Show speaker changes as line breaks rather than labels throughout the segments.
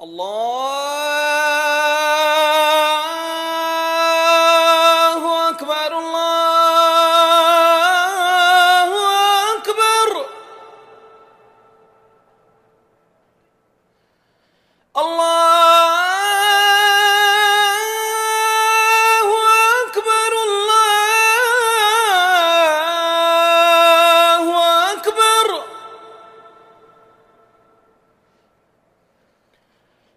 الله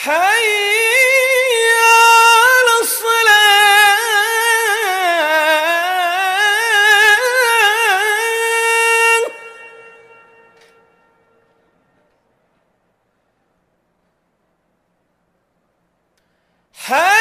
حي على الصلاة. حي